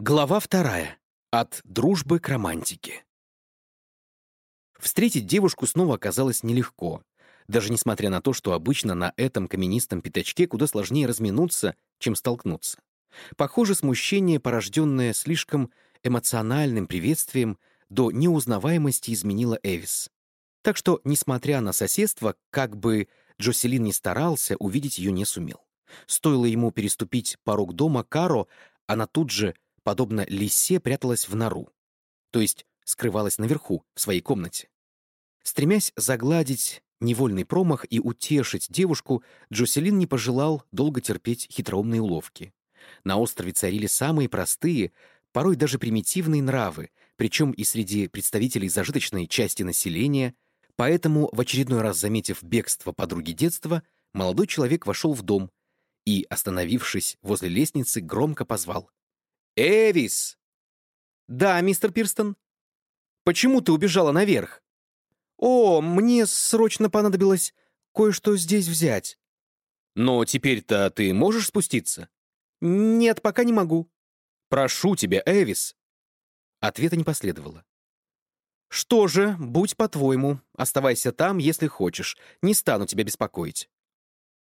Глава вторая. От дружбы к романтике. Встретить девушку снова оказалось нелегко, даже несмотря на то, что обычно на этом каменистом пятачке куда сложнее разминуться, чем столкнуться. Похоже, смущение, порожденное слишком эмоциональным приветствием, до неузнаваемости изменило Эвис. Так что, несмотря на соседство, как бы Джоселин не старался, увидеть ее не сумел. Стоило ему переступить порог дома Каро, она тут же, подобно лисе, пряталась в нору. То есть скрывалась наверху, в своей комнате. Стремясь загладить невольный промах и утешить девушку, Джоселин не пожелал долго терпеть хитроумные уловки. На острове царили самые простые, порой даже примитивные нравы, причем и среди представителей зажиточной части населения, поэтому, в очередной раз заметив бегство подруги детства, молодой человек вошел в дом и, остановившись возле лестницы, громко позвал. «Эвис!» «Да, мистер Пирстон?» «Почему ты убежала наверх?» «О, мне срочно понадобилось кое-что здесь взять». «Но теперь-то ты можешь спуститься?» «Нет, пока не могу». «Прошу тебя, Эвис». Ответа не последовало. «Что же, будь по-твоему. Оставайся там, если хочешь. Не стану тебя беспокоить».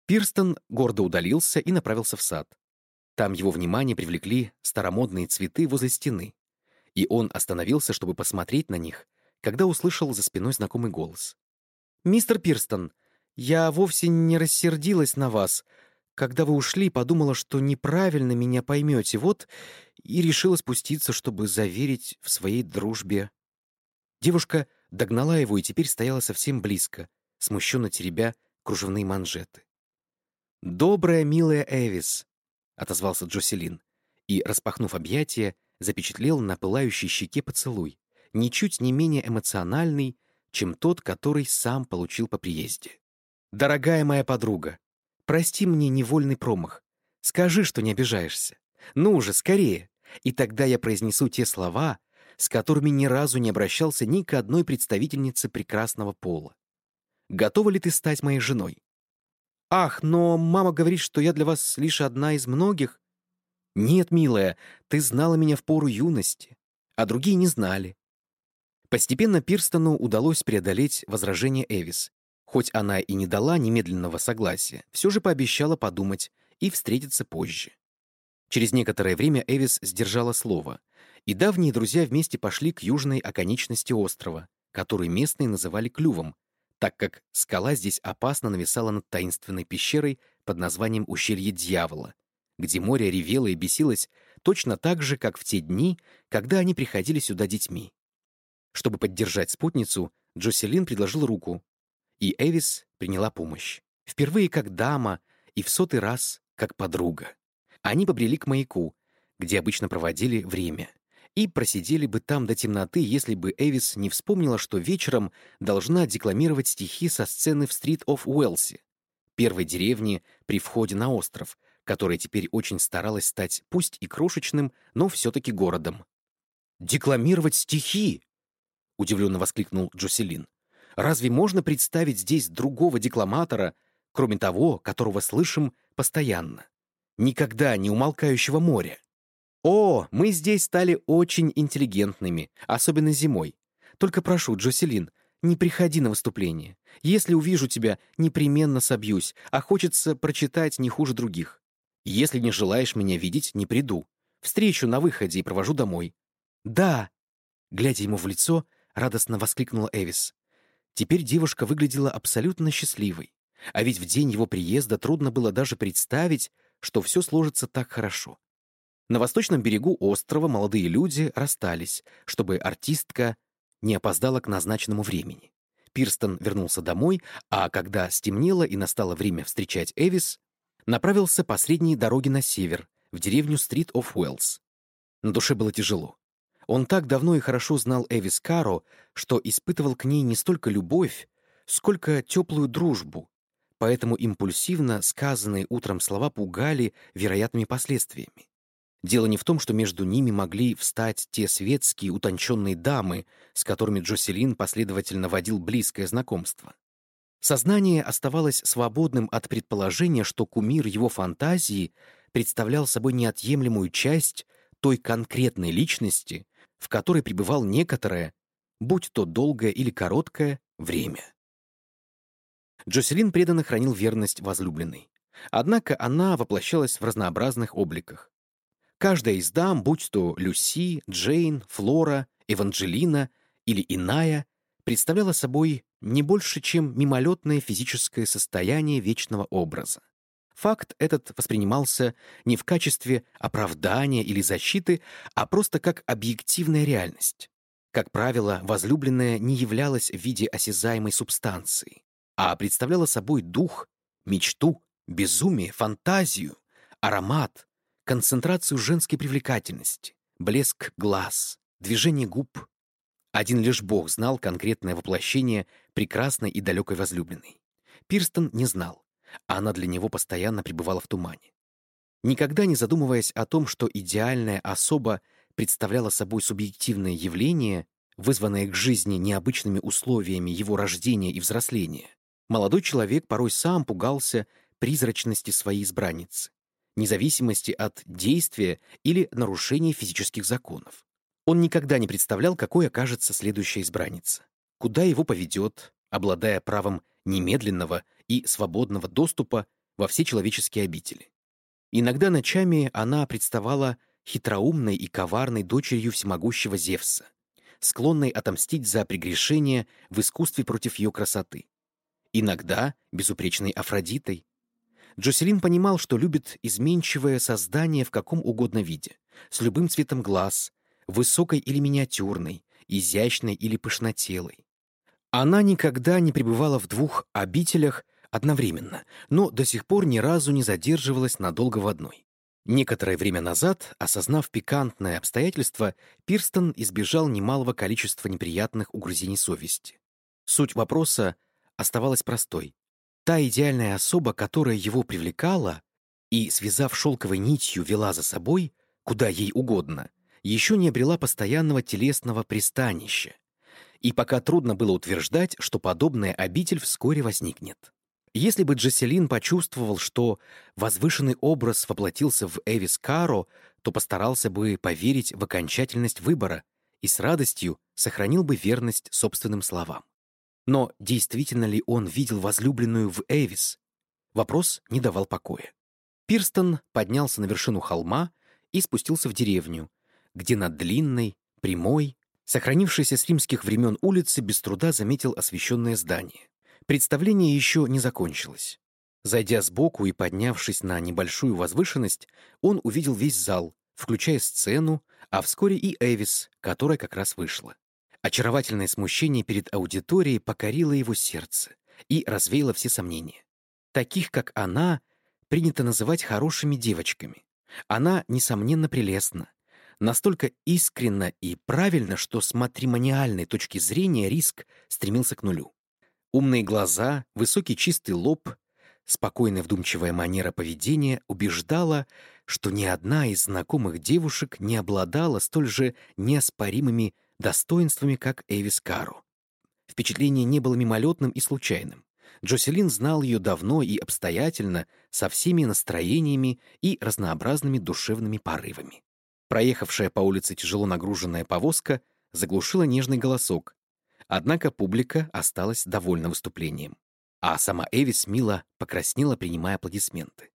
Пирстон гордо удалился и направился в сад. Там его внимание привлекли старомодные цветы возле стены. И он остановился, чтобы посмотреть на них, когда услышал за спиной знакомый голос. «Мистер Пирстон, я вовсе не рассердилась на вас. Когда вы ушли, подумала, что неправильно меня поймете, вот, и решила спуститься, чтобы заверить в своей дружбе». Девушка догнала его и теперь стояла совсем близко, смущенно теребя кружевные манжеты. «Добрая, милая Эвис», — отозвался Джоселин, и, распахнув объятия, запечатлел на пылающей щеке поцелуй, ничуть не менее эмоциональный, чем тот, который сам получил по приезде. «Дорогая моя подруга, прости мне невольный промах. Скажи, что не обижаешься. Ну уже, скорее. И тогда я произнесу те слова, с которыми ни разу не обращался ни к одной представительнице прекрасного пола. Готова ли ты стать моей женой? Ах, но мама говорит, что я для вас лишь одна из многих. Нет, милая, ты знала меня в пору юности, а другие не знали. Постепенно Пирстону удалось преодолеть возражение Эвис. Хоть она и не дала немедленного согласия, все же пообещала подумать и встретиться позже. Через некоторое время Эвис сдержала слово, и давние друзья вместе пошли к южной оконечности острова, который местные называли Клювом, так как скала здесь опасно нависала над таинственной пещерой под названием Ущелье Дьявола, где море ревело и бесилось точно так же, как в те дни, когда они приходили сюда детьми. Чтобы поддержать спутницу, Джоселин предложил руку, и Эвис приняла помощь. Впервые как дама и в сотый раз как подруга. Они побрели к маяку, где обычно проводили время, и просидели бы там до темноты, если бы Эвис не вспомнила, что вечером должна декламировать стихи со сцены в Стрит оф Уэлси, первой деревни при входе на остров, которая теперь очень старалась стать пусть и крошечным, но все-таки городом. «Декламировать стихи!» — удивленно воскликнул Джоселин. «Разве можно представить здесь другого декламатора, кроме того, которого слышим постоянно? Никогда не умолкающего моря?» «О, мы здесь стали очень интеллигентными, особенно зимой. Только прошу, Джоселин, не приходи на выступление. Если увижу тебя, непременно собьюсь, а хочется прочитать не хуже других. Если не желаешь меня видеть, не приду. Встречу на выходе и провожу домой». «Да!» Глядя ему в лицо, радостно воскликнула Эвис. Теперь девушка выглядела абсолютно счастливой. А ведь в день его приезда трудно было даже представить, что все сложится так хорошо. На восточном берегу острова молодые люди расстались, чтобы артистка не опоздала к назначенному времени. Пирстон вернулся домой, а когда стемнело и настало время встречать Эвис, направился по средней дороге на север, в деревню Стрит оф Уэллс. На душе было тяжело. Он так давно и хорошо знал Эвис Каро, что испытывал к ней не столько любовь, сколько теплую дружбу, поэтому импульсивно сказанные утром слова пугали вероятными последствиями. Дело не в том, что между ними могли встать те светские, утонченные дамы, с которыми Джоселин последовательно водил близкое знакомство. Сознание оставалось свободным от предположения, что кумир его фантазии представлял собой неотъемлемую часть той конкретной личности, в которой пребывал некоторое, будь то долгое или короткое, время. Джоселин преданно хранил верность возлюбленной. Однако она воплощалась в разнообразных обликах. Каждая из дам, будь то Люси, Джейн, Флора, Эванджелина или иная, представляла собой не больше, чем мимолетное физическое состояние вечного образа. Факт этот воспринимался не в качестве оправдания или защиты, а просто как объективная реальность. Как правило, возлюбленная не являлась в виде осязаемой субстанции, а представляла собой дух, мечту, безумие, фантазию, аромат, концентрацию женской привлекательности, блеск глаз, движение губ. Один лишь Бог знал конкретное воплощение прекрасной и далекой возлюбленной. Пирстон не знал, а она для него постоянно пребывала в тумане. Никогда не задумываясь о том, что идеальная особа представляла собой субъективное явление, вызванное к жизни необычными условиями его рождения и взросления, молодой человек порой сам пугался призрачности своей избранницы, независимости от действия или нарушения физических законов. Он никогда не представлял, какой окажется следующая избранница, куда его поведет, обладая правом немедленного и свободного доступа во все человеческие обители. Иногда ночами она представала хитроумной и коварной дочерью всемогущего Зевса, склонной отомстить за прегрешение в искусстве против ее красоты. Иногда безупречной Афродитой. Джоселин понимал, что любит изменчивое создание в каком угодно виде, с любым цветом глаз, высокой или миниатюрной, изящной или пышнотелой. Она никогда не пребывала в двух обителях одновременно, но до сих пор ни разу не задерживалась надолго в одной. Некоторое время назад, осознав пикантное обстоятельство, Пирстон избежал немалого количества неприятных угрызений совести. Суть вопроса оставалась простой. Та идеальная особа, которая его привлекала и, связав шелковой нитью, вела за собой, куда ей угодно, еще не обрела постоянного телесного пристанища, и пока трудно было утверждать, что подобная обитель вскоре возникнет. Если бы Джеселин почувствовал, что возвышенный образ воплотился в Эвис Каро, то постарался бы поверить в окончательность выбора и с радостью сохранил бы верность собственным словам. Но действительно ли он видел возлюбленную в Эвис? Вопрос не давал покоя. Пирстон поднялся на вершину холма и спустился в деревню, где на длинной, прямой, Сохранившийся с римских времен улицы без труда заметил освещенное здание. Представление еще не закончилось. Зайдя сбоку и поднявшись на небольшую возвышенность, он увидел весь зал, включая сцену, а вскоре и Эвис, которая как раз вышла. Очаровательное смущение перед аудиторией покорило его сердце и развеяло все сомнения. Таких, как она, принято называть хорошими девочками. Она, несомненно, прелестна, настолько искренно и правильно, что с матримониальной точки зрения риск стремился к нулю. Умные глаза, высокий чистый лоб, спокойная вдумчивая манера поведения убеждала, что ни одна из знакомых девушек не обладала столь же неоспоримыми достоинствами, как Эвис Кару. Впечатление не было мимолетным и случайным. Джоселин знал ее давно и обстоятельно, со всеми настроениями и разнообразными душевными порывами. Проехавшая по улице тяжело нагруженная повозка заглушила нежный голосок, однако публика осталась довольна выступлением. А сама Эвис мило покраснела, принимая аплодисменты.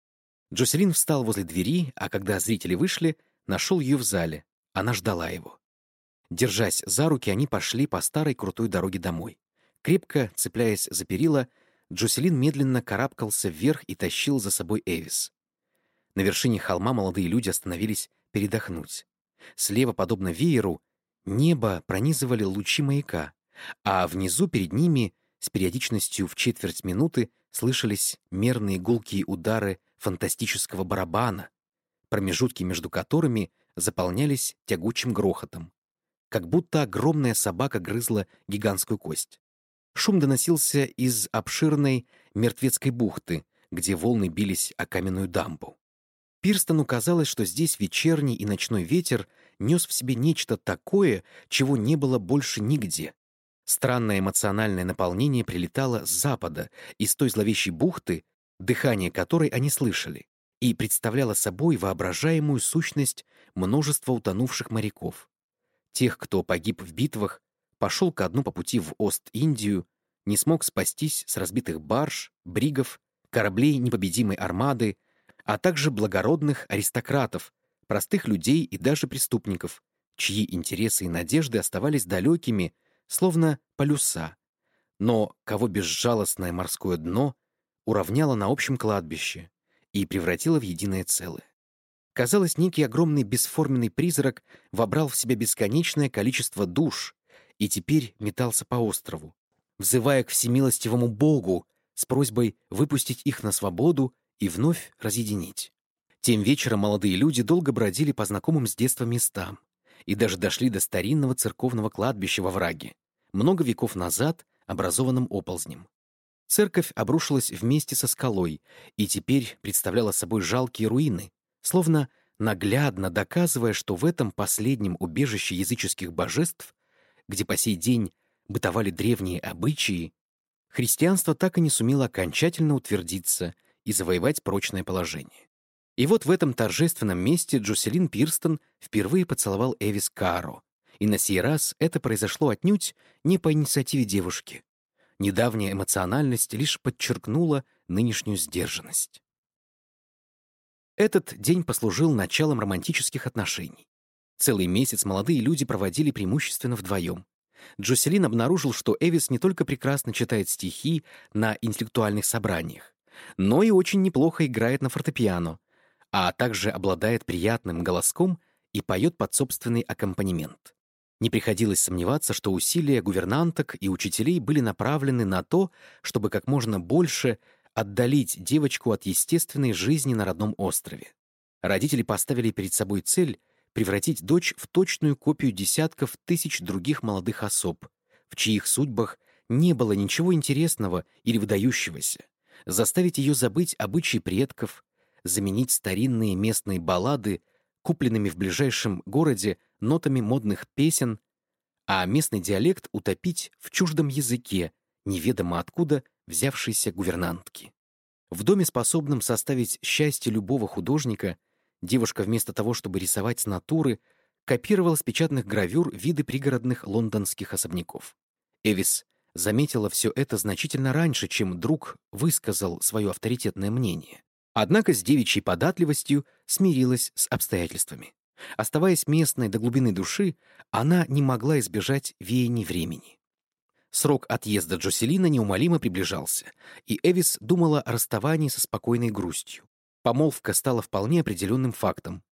Джоселин встал возле двери, а когда зрители вышли, нашел ее в зале. Она ждала его. Держась за руки, они пошли по старой крутой дороге домой. Крепко цепляясь за перила, Джоселин медленно карабкался вверх и тащил за собой Эвис. На вершине холма молодые люди остановились передохнуть. Слева, подобно вееру, небо пронизывали лучи маяка, а внизу перед ними с периодичностью в четверть минуты слышались мерные гулкие удары фантастического барабана, промежутки между которыми заполнялись тягучим грохотом, как будто огромная собака грызла гигантскую кость. Шум доносился из обширной мертвецкой бухты, где волны бились о каменную дамбу. Пирстону казалось, что здесь вечерний и ночной ветер нес в себе нечто такое, чего не было больше нигде. Странное эмоциональное наполнение прилетало с запада, из той зловещей бухты, дыхание которой они слышали, и представляла собой воображаемую сущность множества утонувших моряков. Тех, кто погиб в битвах, пошел ко дну по пути в Ост-Индию, не смог спастись с разбитых барж, бригов, кораблей непобедимой армады, а также благородных аристократов, простых людей и даже преступников, чьи интересы и надежды оставались далекими, словно полюса, но кого безжалостное морское дно уравняло на общем кладбище и превратило в единое целое. Казалось, некий огромный бесформенный призрак вобрал в себя бесконечное количество душ и теперь метался по острову, взывая к всемилостивому Богу с просьбой выпустить их на свободу и вновь разъединить. Тем вечером молодые люди долго бродили по знакомым с детства местам и даже дошли до старинного церковного кладбища во враге, много веков назад образованным оползнем. Церковь обрушилась вместе со скалой и теперь представляла собой жалкие руины, словно наглядно доказывая, что в этом последнем убежище языческих божеств, где по сей день бытовали древние обычаи, христианство так и не сумело окончательно утвердиться и завоевать прочное положение. И вот в этом торжественном месте Джоселин Пирстон впервые поцеловал Эвис Каро, и на сей раз это произошло отнюдь не по инициативе девушки. Недавняя эмоциональность лишь подчеркнула нынешнюю сдержанность. Этот день послужил началом романтических отношений. Целый месяц молодые люди проводили преимущественно вдвоем. Джоселин обнаружил, что Эвис не только прекрасно читает стихи на интеллектуальных собраниях, но и очень неплохо играет на фортепиано, а также обладает приятным голоском и поет под собственный аккомпанемент. Не приходилось сомневаться, что усилия гувернанток и учителей были направлены на то, чтобы как можно больше отдалить девочку от естественной жизни на родном острове. Родители поставили перед собой цель превратить дочь в точную копию десятков тысяч других молодых особ, в чьих судьбах не было ничего интересного или выдающегося, заставить ее забыть обычаи предков, заменить старинные местные баллады купленными в ближайшем городе нотами модных песен, а местный диалект утопить в чуждом языке, неведомо откуда взявшейся гувернантки. В доме, способном составить счастье любого художника, девушка вместо того, чтобы рисовать с натуры, копировала с печатных гравюр виды пригородных лондонских особняков. Эвис заметила все это значительно раньше, чем друг высказал свое авторитетное мнение. Однако с девичьей податливостью смирилась с обстоятельствами. Оставаясь местной до глубины души, она не могла избежать веяний времени. Срок отъезда Джоселина неумолимо приближался, и Эвис думала о расставании со спокойной грустью. Помолвка стала вполне определенным фактом.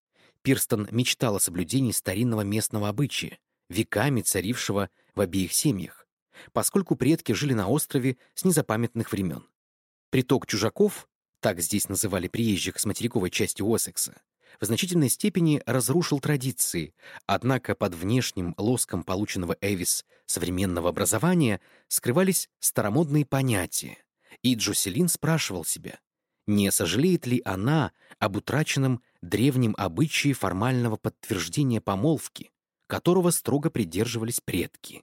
Пирстон мечтал о соблюдении старинного местного обычая, веками царившего в обеих семьях, поскольку предки жили на острове с незапамятных времен. Приток чужаков так здесь называли приезжих с материковой части Уэссекса, в значительной степени разрушил традиции, однако под внешним лоском полученного Эвис современного образования скрывались старомодные понятия, и Джоселин спрашивал себя, не сожалеет ли она об утраченном древнем обычае формального подтверждения помолвки, которого строго придерживались предки.